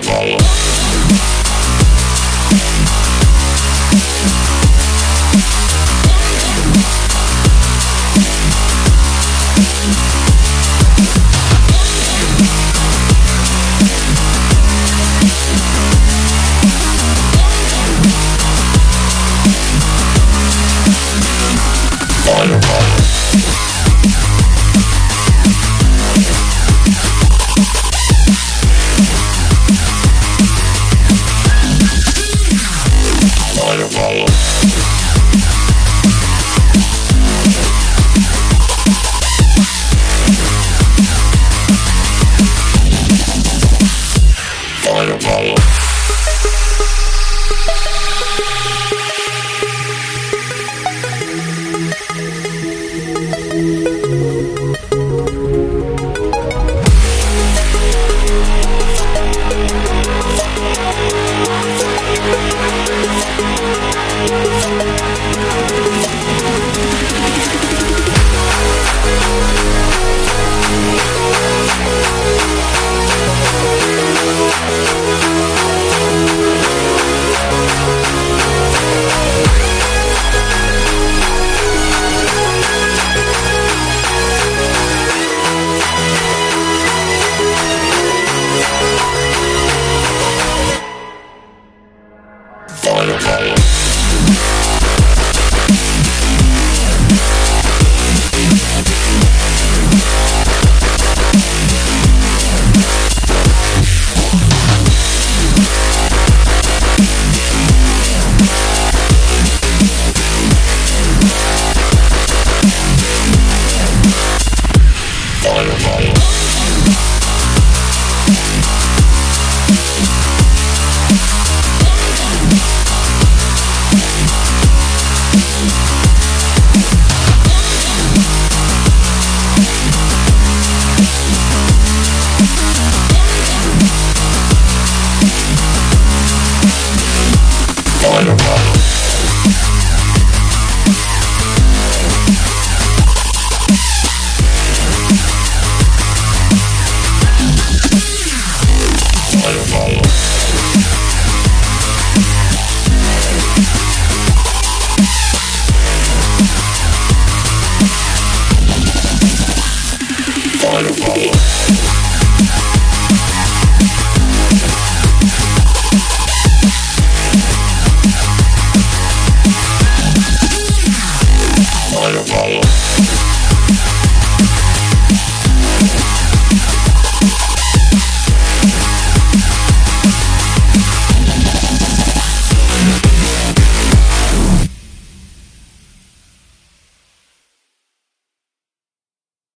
Ball. follow. Bye.